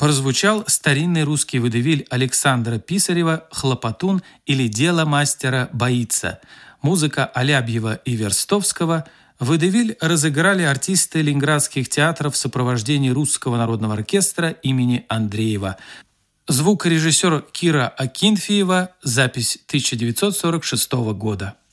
прозвучал старинный русский выдавиль Александра Писарева «Хлопотун» или «Дело мастера боится». Музыка Алябьева и Верстовского – Выдавиль разыграли артисты ленинградских театров в сопровождении Русского народного оркестра имени Андреева. Звукорежиссер Кира Акинфеева, запись 1946 года.